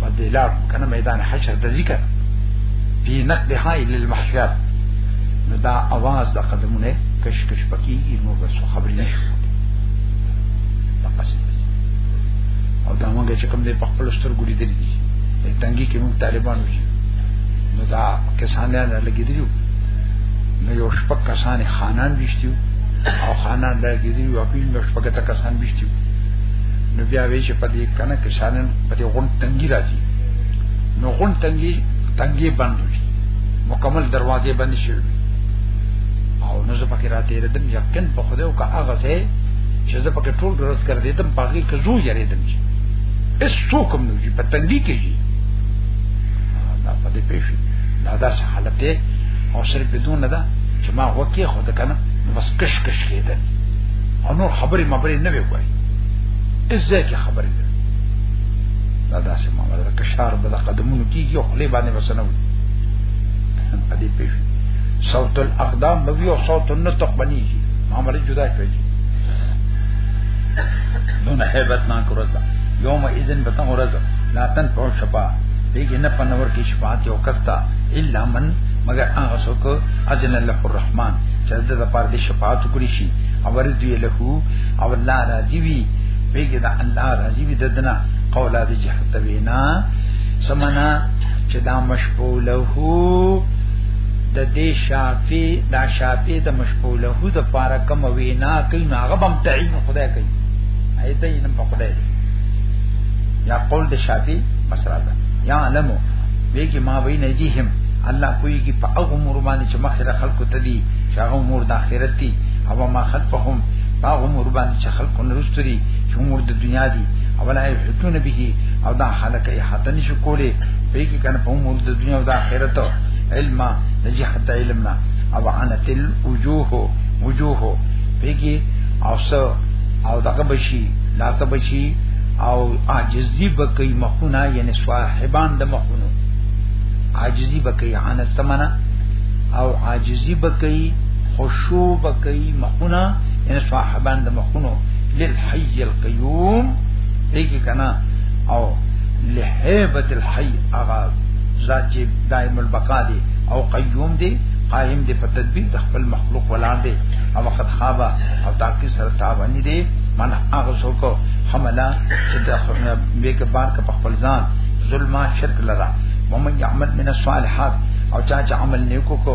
ودلار کنه میدان حشر د ذکر فی نقلها الى المحشر نو دا आवाज د قدمونه کش کش پکې نو بس خبرې نشو او دا مونږ چې کوم دې په خپل سترګو لیدل دي تنګي کې مونږ طالبان وي نو دا کسانه نه لګیدلو نو یو شپک کسانه خانان وشتیو او خانان لګیدلو او په یو شپک ته کسان وشتیو نو بیا وی چې په دې کنه کسانن په دې غون تنګي راځي نو غون تنګي تنګي بند وي مکمل دروازې بند شي او نو زه پکې راته ردم یقین په خدای او کا هغه ځای چې زه پکې ټول ورځ کړ دې تم پاګې کزو یارې دم چې اس څوک هم نه په تنګي کې شي دا په دې پېښې دا داسې حالت دی او صرف بدون نه ده چې ما وکي خو ده کنه بس کش کش کېدل او نور خبرې مبرې نه وي کوي ازاي کې خبرې دا داسې معاملې ده کشار به د قدمونو کیږي او خلی باندې وسنو په دې پیښه صوت الاقدام بوي او صوت النطق بنيږي معاملې جدا کیږي دون هیبت ناک ورځ ده یوم اذن بتا ورځ لا تن په شپا دیګه نه پنور کې شفاعت یو کستا الا من مگر هغه څوک اذن الله الرحمن چې د لپاره د شفاعت کړی شي او ورته له او الله راضي وي بیګه دا الله راضی وي ددنه قولا دی جهت وینا سمنا چې دا مشغوله د دې شافی دا شافی د مشغوله د پاره کوم وینا کوي نو هغه بم تعین خدای کوي ایت یې نن په خدای دی یا قول د شافی بس راځه یا علمو بیګه ما وی نه دي هم الله کوي کې په هغه امور باندې چې مخه خلکو ته دي چې هغه امور د آخرت دي او ما خلفهم دا عمر باندې چې خلق نه رستري چې عمر د دنیا دی او لا یحتون به او دا خلق یې حتی نشو کولې په کې کنه په عمر د دنیا او د آخرت علم د جهت علمنا او عنت الوجوه وجوه په کې او سو او دغه بشي لا څه بشي او عاجزی بکی مخونه یعنی صاحبان د مخونو عاجزی بکی عن سمنا او عاجزی بکی خشوع بکئی مخونه ان صاحبان د مخونو للحي القيوم دیګه کنا او لهيبت الحي اغا ذات چې دائم البقا دی او قیوم دی قائم دی په تدبیر د خپل مخلوق ولاندې او وخت خابا او تاکي سره تاوان دی من هغه څوک حملا چې د خپل بیک بار کا په خپل ځان ظلم شرک لرا ومن يعمل من الصالحات او چا چې عمل نیکو کو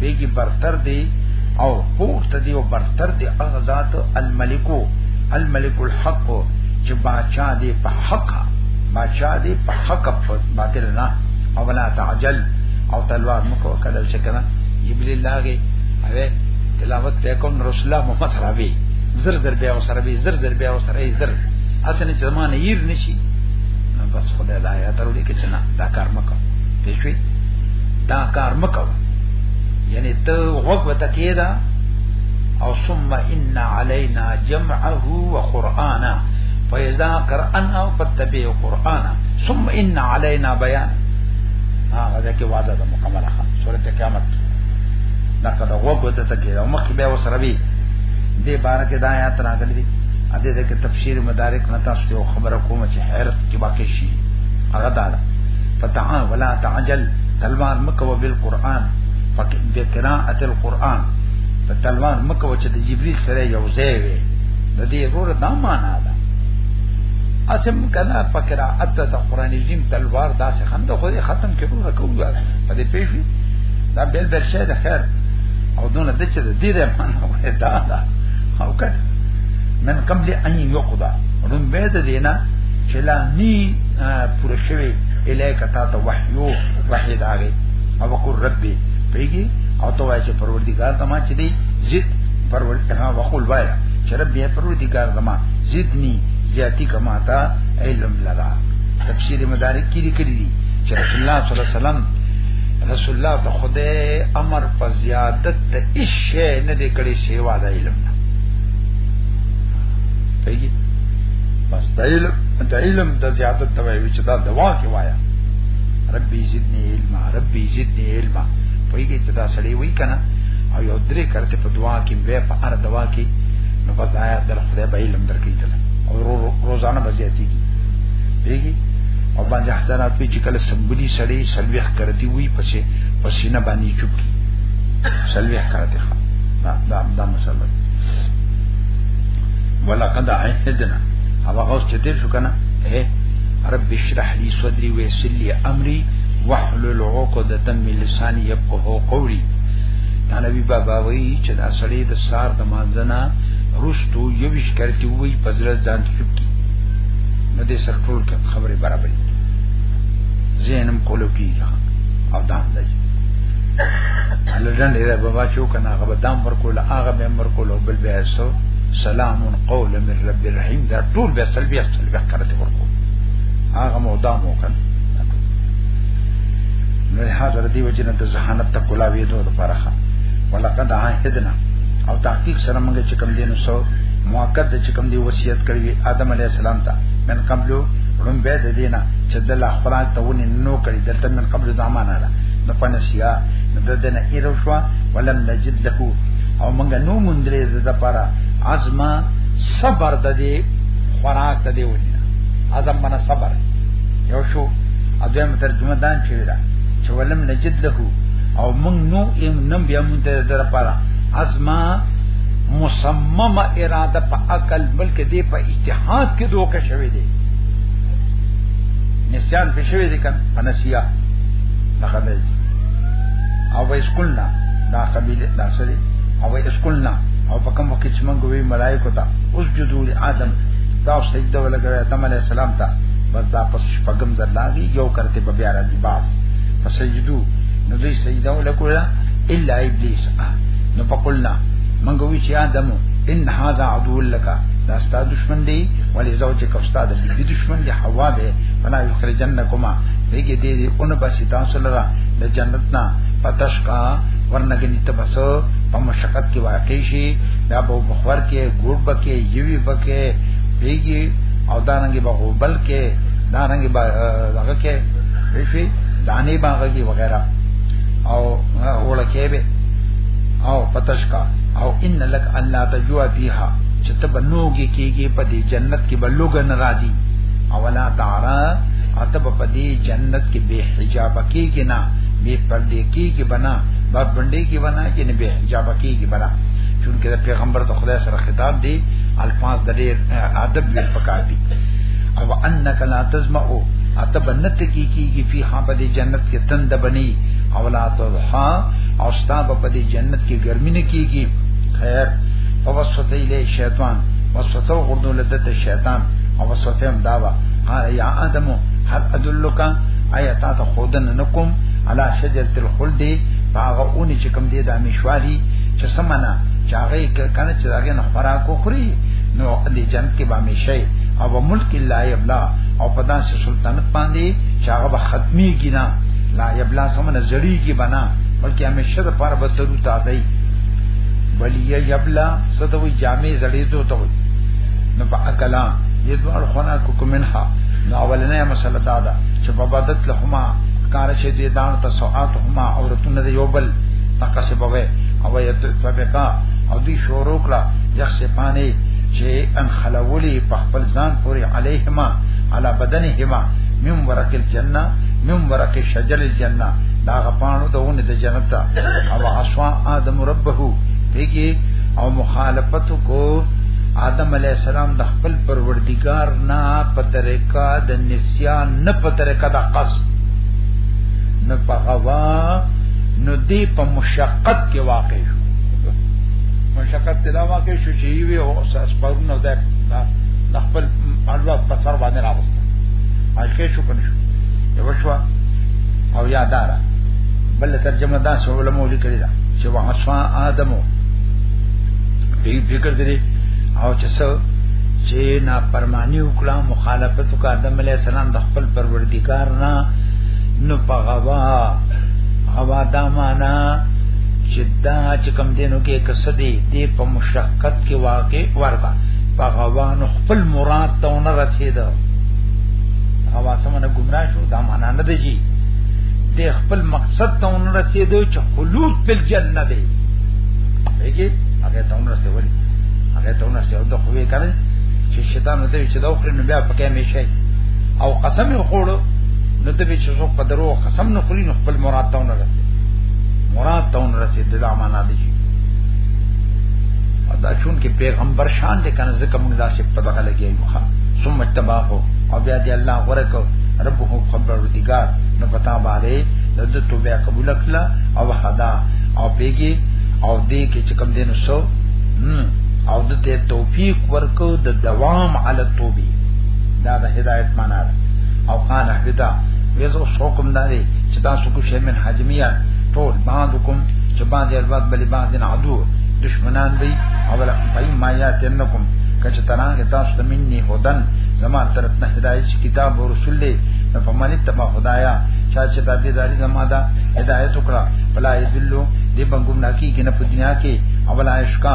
بیگی برتر دی او پورته دی او برتر دی هغه ذات الملکو الملک الحق چې باچا دی په حق باچا دی په حق باطل نه او ولا تعجل او تلوار مکو کله چې کنه جبريل لاغي اوه تلاوت ته کوم رسول الله محمد ربي زر زر بیا وسره بي زر زر بیا وسره زر اسنه چې زمانه ير نشي بس خدای دا یا ترولې کې چې نه دا کار مکو پېښوي دا کار مکو یعنی ته وګ وته کیدا او ثم ان علينا جمعه وقرانا فاذا قرانا فتبع قرانا ثم ان علينا بيان هغه ځکه وعده ده مکمله خان سورته قیامت دا کله وګ وته ته کیدا مخ به وسره وی دې بار کې دا آیات راغلي دي اته دې کې تفسیر مدارک نه تاسو ته خبره کوم چې حیرت کې واقع شي هغه دا فتعا ولا تعجل تلوار مکو بالقران فکه بقراءه القران په تلوار مکو چې د جبريل سره یو ځای وي د دې ورور دا معنا ده اسم کنا فکرا اته د قران عظیم تلوار داسې خند خو دې ختم کړو رکو په دې پیښې دا بل بل شی ده خیر او دونه د چې د دې ده معنا وه دا دا او کړه من قبل ان یقضا رن به دې نه چې لا نی پوره شوی الیک تا ته وحیو وحی داغه او وقر ربي پیږي او ته وایې چې پروردګار تما چې دی زید پرور ها وقول وایا چې ربي پروردګار تما زیدنی زیاتی کما تا علم لرا تفسیر مدارک کې لیکلي دي چې رسول الله صلی الله علیه وسلم رسول الله ته خدای امر په زیادت ته ایشه نه دی کړی سیوا د علم نه پیږي بس د علم د علم د زیادت ته وایي چې دا دوا کې وایا ربي زدني علم ربي زدني علم په یوه چې دا سړی وای کنه او یو درې کرته په دعا کې به په ار دوا کې نو بس آیا در خدای به علم درکې دل او رو رو روزانه بزیاتی کی دیږي او باندې حسنات په چې کله سمبلی سړی سلويخ کرتی وای پسې پسینه باندې چوپ کی سلويخ کرتی ښه دا دا مسله ولقد عهدنا هغه اوس چې تیر شو کنه اے رب اشرح لي صدري ويسر لي امري واحلل عقدة من لساني يفقهوا قولي تنوی بابا وی چې دا سړی د سار د مانځنا رستو یوش کرتی وی پزړ ځان چوپ کی نو دې سر ټول خبره برابرې زینم کولو کی او دام دی الله جن دې بابا چوک نه غو دام ورکول هغه به ورکول بل به سو سلام قول من رب الرحیم دا ټول به سلبی اصل به کرته ورکو هغه مودا مو کن نو حاضر دی وجنه د ذهانت ته کولا ویدو د پرخه ولقد عهدنا او تحقیق سره موږ چې کوم دینو سو موقت د چې کوم دی وصیت کړی وی آدم علی السلام ته من قبلو رم به د دینه چې د الله خپل ته ونی نو کړی دلته من قبل زمانہ ده نو پنسیا د دنه ایرو شو ولم نجد له او موږ نو مونږ لري د لپاره عزم صبر د دې خوراک ته دی ونی عزم من صبر یو شو اځم ترجمه دان چوي دا چې ولم نجد له او موږ نو ایم نم بیا مونږ ته در پاره عزم مصممه اراده په عقل بلکې دی په اجتهاد کې دوکه شوی دی نسیان په شوی دی کنه په نسیا نه خبرې او ویس کلنا دا قبیله دا سری او ویس کلنا او په کوم وخت چې موږ وی ملائکه ته اوس جدول ادم دا سجده ولګوي ادم علی السلام ته بس دا پس شپږم ځل لاګي یو کرته به بیا راځي باس پس سجدو نو دوی سجده ولګولا الا ابلیس نو پکولنا موږ وی چې ادم ان هاذا عدو لك دا ستا دشمن دی ولی زوجه کفستا د دې دشمن دی حوا به فلا یخرجنکما دغه دې اون باسي تاسو لرا د جنت نه پتشکا ورنګنی تبسو په مشقت کې واقع شي دا به بخور کې ګوډ بکې یوي بکې پیږي او دا رنګي به غوبل کې دا رنګي به هغه کې شي دانه باغږي وغیرہ او اولکه به او پتشکا او ان لک الله تجوا فیها چې ته بنوږي کېږي په دې جنت کې بلوګ ناراضي او لا تعالی اتب په دې جنت کې به حجاب کېږي نه به پردې کېږي بنا بات بندي کې ونه یعنی به حجاب کېږي بنا چونکه د پیغمبر د خدای سره خطاب دی الفاظ د ډېر ادب ویل پکار دي او انک لا تسمع اتب نت کی کیږي فی ها په دې جنت کې تند بني او لا تضحا او ستا په دې جنت کې ګرمي نه کیږي خیر او وسوت اله شیطان وسوت غردو لدته شیطان او وسوت هم داوا قال یا ادمو هل ادلک آیا تا ته خودن نکوم علا شجرت الخلد باغه اونې چې کوم دې د همیشوالي چې سمنا چې هغه کنه چې هغه نه خوراکو خوري نو د جنت کې به همیشه او په ملک لا یبلا او په داسې سلطنت باندې چې هغه به ختمي کینا لا یبلا سمنا زړی کی بنا بلکې همیشه د پر به ترو تازه ولی یبلا ستوي جامع زړی ته ته نو په اکلا یدوار خنا کو کومنها نو اولنې مسله دا ده چې په بدت لهما کار چې دې دان ته سوات هما عورتونه دی یوبل تقصه بوي او یت فبقا او دی شورو کړه یخ سپانه چې ان خلولی په خپل ځان پورې علیهما علی بدنهما من ورق الجنه من ورق شجر الجنه دا غپانو د ونه د جنت او عصوا ادم ربه پیږي او مخالفت کو آدم علی السلام د خپل پروردگار نه په طریقه د یا نه په طریقه د قصد نه په غوا نو دی په مشقت کې واقع شو مشقت کې دا واقع شو چې وی او اساس پرونه ده د خپل الله په سر باندې راوست اځکه شو کنه شو یو شو او یادارا بل ترجمه دا سو علماء لیکلی دا چې واسوا ادمو دې فکر درې او چې څو چې نا پرمانی وکړه مخالفت که آدم علیہ السلام د خپل پروردگار نه نو په غوا غوا دا معنا چې دا چې کم دینو کې کسدي دې په مشقت کې واقع ورغه په غوا نو خپل مراد ته نه رسید غوا سمونه گمراه شو دا معنا نه دی جی دې خپل مقصد ته نه رسید چې خلود په جنت دی هیڅ هغه ته نه رسید هغه ته نه رسید د خوې کړي چې شیطان ته چې دا خوري نو بیا پکې همیشه او قسم یې خوړو نو د به چې څوک په درو قسم نه خوري نو خپل مراد تاونه رسي مراد تاونه رسي د معنا دي دا چون کې پیغمبر شان دې کنه ځکه موږ داسې په دغه لګي یو ښا ثم تباه او بیا دې الله ورکو ربه خبر دیګار نو پتا باندې د دې توبه قبول کړه او حدا او پیګي او دې کې چې کوم دینو سو او د ته توفیق ورکو د دوام علی التوبه دا د هدایت معنا ده او قال حدا ویزو حکم داري چې تاسو کو شی من حجمیه ټول بعضکم چې بعض الوقت بلی بعض عدو دشمنان دی او لا پای ما یاتنکم کچ تران تاسو ته مني هدن زمان طرف نه هدایت کتاب او رسول دی نو په معنی تبا خدایا چا چې د دې داري زما دا هدایت وکړه بلا یذلو دې بنګم ناکی کې نه په دنیا کې او بلا اشکا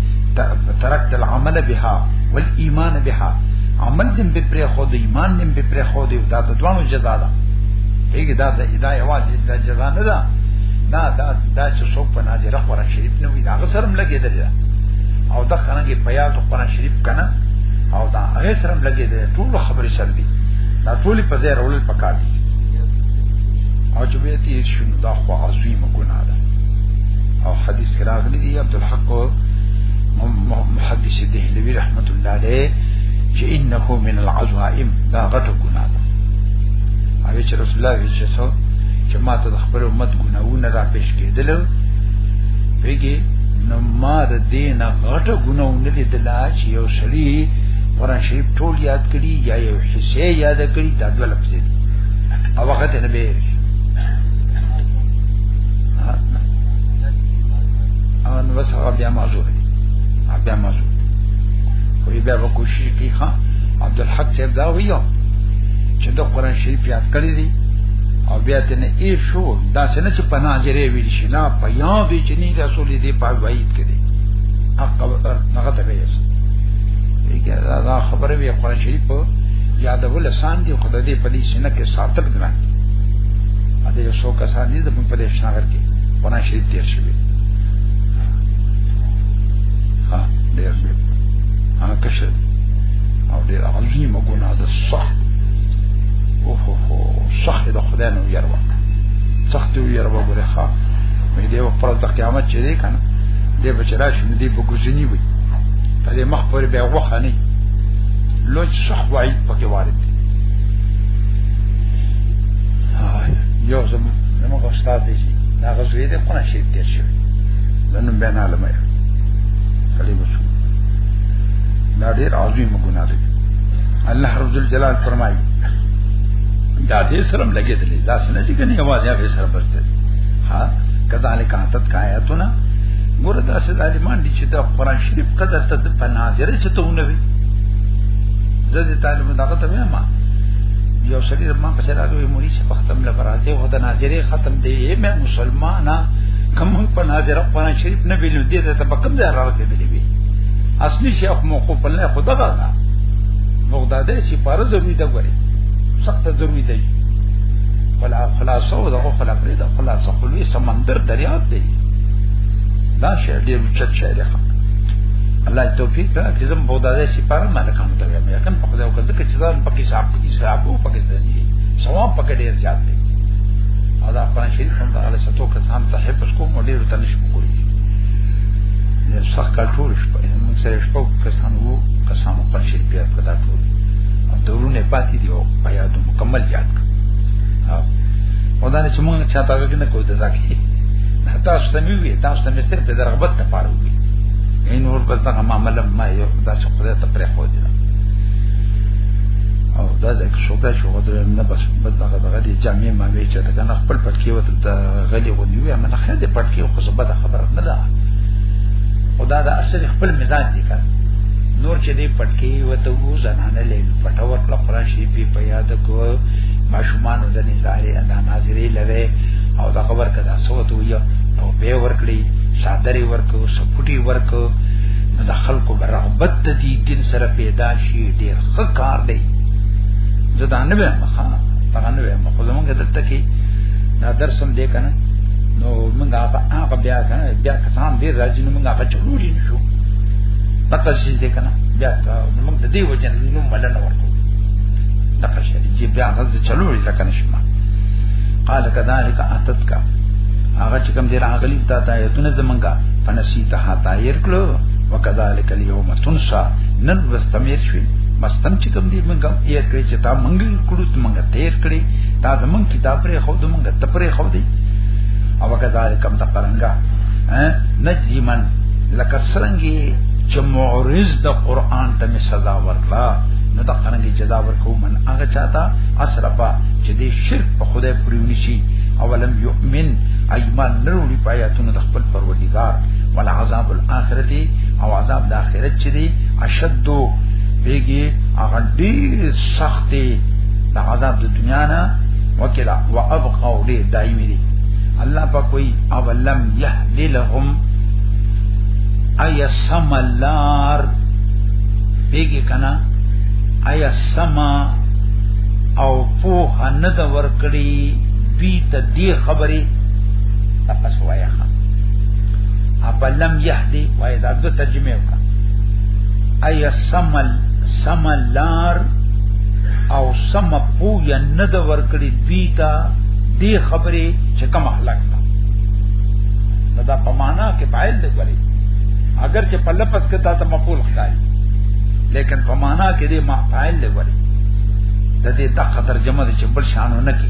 ترکت العمل بها والایمان بها عمل دې په پرې خو دې ایمان دې په پرې خو دې دا د دوانو جزا ده هیګه دا د ادا یواز دا جزا نه ده دا دا دا چې څوک په ناظر قرآن شریف نه وي دا غسرم لګیدل ده او دا څنګه په یاد قرآن شریف کنه او دا هغه سره لګي دي ټول خبرې سره دي دا ټول په ځای راول پکار دي او چې به تیر شنو دا خو عظیمه ګناه ده او حدیث کې راغلي دي عبد الحق محدث دهلوی رحمت الله علیه چې انه من العزائم دا غټه ګناه ده او چې رسول الله صلی الله علیه وسلم چې ما ته خپل امت ګناونه را پیش کېدل پیګي نو ما د دین غټه ګناونه لیدل چې یو شری قرآن شریف ټول یاد کړي یا یو حصے یاد کړي دا ډول لفظ دي او وخت نه به او نو بس هغه بیا معذور دی بیا معذور خو بیا به کوشش کوي ښا عبدالحق صاحب دا ویو چې د قران شریف یاد کړی دی او بیا ته نه ای شو دا څنګه چې په ناظرې ویل شي نه په یاد دی چې نه رسول دی په وایید کې دی هغه ته ویل دا, دا خبره وی قرآن شریف په یادول آسان دی خدای دې په دې سینه کې ساتل ګران دی دا یو څو کسان دي زموږ په دې شناګر کې قرآن شریف تیر شوی ها ډیر ډیر ها کشر او ډیر عظیم ګناه ده صح او هو هو صح د خدای نو یې ورو سخت یې ورو غره ښا مې دې په پرځ قیامت چې دی کنه دې بچرا شي دې بګوزنی وي ته دې مخ پر به وخه نه لوج صح وای پکې وارد یو زمو زموږ استاد دی چې دا غزوې دې قرآن شریف تیر شوی دا نوم بیان عالم یې سړی وشو دا ډېر عظیم ګناه دی الله رب الجلال فرمایي دا دې سره لګېدلې دا څنګه چې کني आवाज یا به سره بچته ها کذالک انتت کایاتنا ګوره دا سې ظالمان دي چې دا قرآن شریف قدر ته په ناظر چې ته ونه وي زه دې طالب دغه ته ما یو سړي ما په سره راغی موري چې په ختم لپاره ته هو د ناظرې ختم دی مې مسلمانه کوم په ناظر قرآن شریف نه ویلو دې ته په کوم ځای راځېدلې وي اصلي شیخ موقوف نه خدا دا مقداده سی پاره ضروری ده غوري سخت ضروری ده خلا خلاصو دا خلا پرې دا خلاصو خلوی سمندر دریاب دی دا شعر دې چت شعر ښه الله توفیق را چې زم بوداده سی پاره مالکانو ته مې کن په خدای او کده چې ځان پکې صاحب پکې صاحب پکې ځنی ثواب پکې ډیر زیات دی او دا قرآن شریف هم دا له ستو کسان ته حفظ کوم او ډیر تنش کوي نه څه کار ټول شپه موږ سره شپه کسان وو کسان قرآن شریف بیا کدا ټول دورونه پاتې دی او بیا د مکمل یاد کړ او دا چې موږ چا ته وګنه کوو دا کې تاسو ته وی تاسو ته مستر په درغبت ته پاره وی نور بل ته معاملې ما یو دا څه خدای ته پرې خو دي او دا د شوګه شو غوډر نه بس بس دا غدغه دي جامع ما وی چې دا کنه خپل پټکی وته دا غلی غو نیو امنه خیر دې پټکی خو زبر خبره نه ده او دا د اصل خپل مزاج دي کنه نور چې دې پټکی وته وو زنانه لې پټو ورکړه قرآن شریف په یاد کو ماشومان د نظارې ادا ناظرې لره او دا خبر کدا سوته وي او به ورکړي شادري ورکو سپټي ورکو نو د خلکو برغبت د دې دین سره پیدا شي ډیر خکار دی زدا نه به مخه هغه نه به مخه زمونږ دلته کې دا درس هم دی کنه نو موږ هغه هغه بیا کنه بیا کسان ډیر راځي نو موږ هغه چلولې نشو پکې شي دی کنه بیا موږ د دې وجه نو ملنه ورکو دا شي چې بیا غز چلولې لکه نشمه قال كذلك اتتك هغه چې کوم دې راغلی تا ته ایتونه زمونږه فنسیتها تایر کړو وکذالک اليوم تنسا نن ورستمیر شوی مستم چې کوم دی منګه یې کړی چې تا منګل کړو ته منګه تیر کړی دا زمون کتاب پرې خو د منګه ته پرې خو دی او کذالک هم تقرنګا نجی من لکه سرنګي چې معرض د قران ته می سزا ورکړه نو دا قرنګي جزا ورکو من هغه چاته اسرفا چې دې شرک په خدای پریونی شي اولم یؤمن ایمان نروړي پایاتونو د خپل پروردگار ولا عذاب الاخرته او عذاب د غیرت چې دی اشد بیگی هغه ډیر سخت دی د عذاب د دنیا نه وکلا وابقا ډیر دایمي دی الله په کوئی اولم یهد لهم ایا سملار بیگی کنا ایا سما او فوح نه د ورکړي دوی ته دی خبري تاسو وایا خان اولم یهدی وای دا د ترجمه وکړه اي سمل سملار او سم پو یا نه د ورکړي دوی ته دی خبره چې کوم اخلاق ده نو دا په معنا کې فاعل دی ولی اگر چې په لفظ کې دا ته مفعول ښکاري لیکن په معنا کې دی ما فاعل دی ولی د دې دغه ترجمه د چې بل شانو نه کې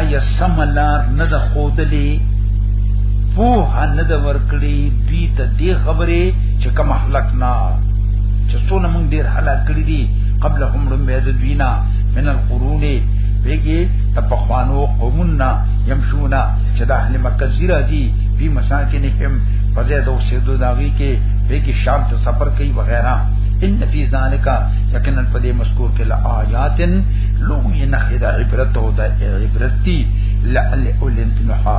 آیا سملار نه د خودلی پوه نه د ورکړي دوی ته دې خبرې چې کوم هلکنا چې څونه مونږ ډیر هلاک کړی دي قبل هم لمبه د دوینا من القرون بګي تپخوانو قومنا يمشونا چې د اهل مکه زیرا دي په مساکنهم فزید او سیدو داوی کې بګي شام ته سفر کوي وغیرہ ان فی ذالک یقینا په دې مذکور کې لآیاتن لوی نخدا عبرت او د عبرت دی لعل اولنتها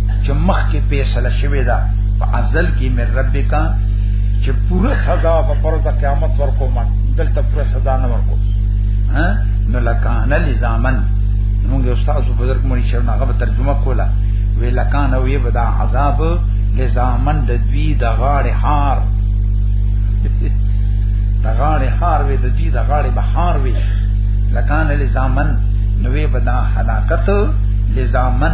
چې مخکې فیصله شوې ده په ازل کې مې رب کا چې پوره سزا په پرد قیامت ورکو ما دلته پوره سزا نه ورکو ها نو لکان لزامن موږ استاد بزرګ مړي شو نه غو ترجمه کوله وی لکان وی بدا عذاب لزامن د دوی د غاړې هار د غاړې هار وی د دوی د غاړې بهار وی لکان لزامن نوې بدا حلاکت لزامن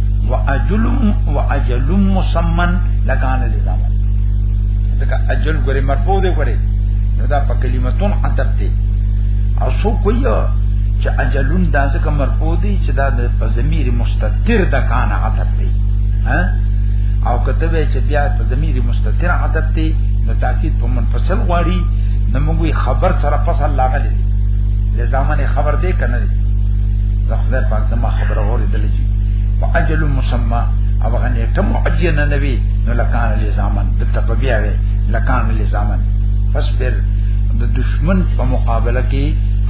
واجل واجل مسمن لکان لزام دغه اجل ګره مرفوع دی ګره دا په کلمتون عتب دی او سو کوی چې اجلون دا ځکه مرفوع دی چې دا په ضمیر مستتر د کان عتب دی ها او کته وی چې بیا په ضمیر مستتر عتب دی نو تاکید په منفصل غواړي نو موږ خبر سره فصل لاغلی لزامن خبر دی کنه زه خدای پاک زما خبره اوریدلې په اجل مسمى او هغه نیټه معینه نه وي نو لکان لزامن د تببیا وي لکان لزامن فصبر د دشمن په مقابله کې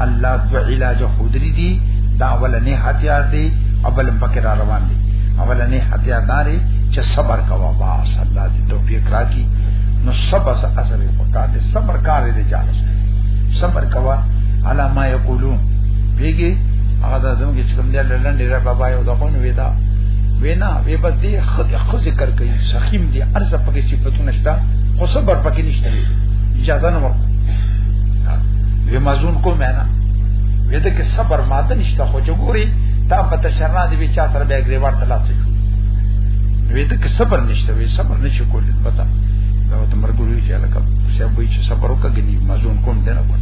الله د علاج خودري دي دا اولنې هتیار دي اول پکې را روان دي اولنې هتیار داري چې صبر کوا با الله دې توفیق راکړي نو صبر اثر پکار دي صبر کار دې جالس صبر کوا علامه یقولون بیگی هغه د زموږ چې د لندې را بابا یو دغه نو ویدا وینا وی په دې خود خو ذکر کوي سخیم دي ارزه پکې صفاتونه شته خو صبر پکې نشته اجازه نه ورکړي وی مزون کو معنا وی دا کې صبر ماته نشته خو جوړي تا په تشرنا دی وی چا سره به ګریوار تلاش شي وی دا کې صبر نشته وی صبر نشي کولای بس دا ته مرګ وی چې لکه څه وی چې صبر وکړي مزون کوم دنه کوي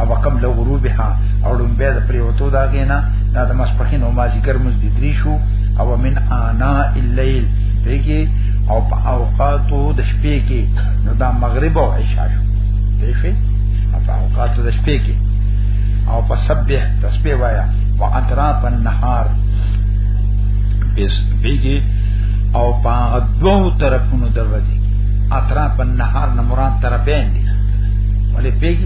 او قبل غروبها او دم به پر وته دا غینا دا د مسپخین او مازیګر مزد درې شو او من انا الليل پیګي او په اوقاتو د شپې کې نو دا مغرب او عشاء شو دې شي په اوقاتو د شپې کې او په سبح تسبیح وایا او اطراف النهار بیس بیگی او پا دو طرفونو دروازی اطراف النهار نمران طرفین دی ولی پیگی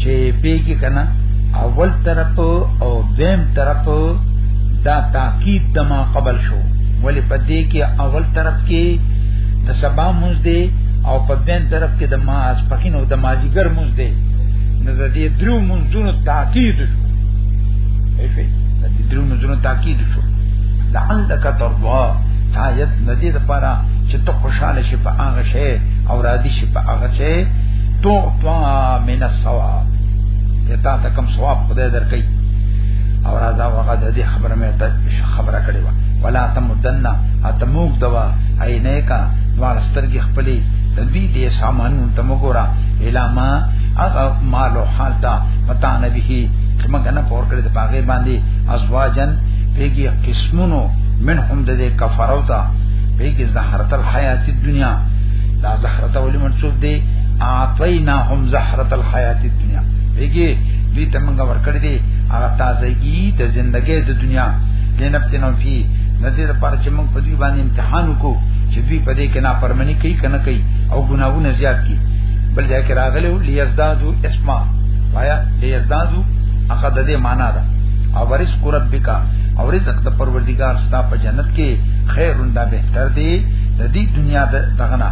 چې پیګی کنه اول طرف او دیم طرف دا تاکید د ما قبل شو ولی په دې کې اول طرف کې د سبا موز دی او په دین طرف کې د ما اس پکین او د مازیګر موز دی نو د دې درو منځونو تاکید شو ایفه د دې درو منځونو تاکید شو لعلک ترضا تایت ندی د پاره چې ته خوشاله شې په هغه شی او راضي شې په هغه شی توقع من الثواب چې تا ته کوم ثواب خدای درکې او راځه هغه د دې خبره مې ته خبره کړې و ولا تمدنا اتموک دوا عینه کا دوار سترګې خپلې د دې دې سامانو ته وګوره الاما هغه مال او حال تا متا نبی چې موږ نه پور کړې د باغې باندې ازواجن پیګي قسمونو منهم د دې کفرو ته پیګي زهرت الحیات الدنیا دا زهر تولي منصوب دی اعطینا هم زهرت الحیات الدنیا دیږي دې تمنګ ور کړی دی هغه تازگی د ژوندۍ د دنیا لنبتنو فی نذی د پر چې موږ په دې باندې امتحان وکړو چې دوی په دې کې نه پرمنی کوي کنه کوي او ګناونه زیات کی بل ځای کې راغلی و لیزدادو اسما وایا لیزدادو هغه د دې معنا ده او ورس قربک او رزق د پروردگار ستا په جنت کې خیر انده بهتر دی د دې دنیا د دغنا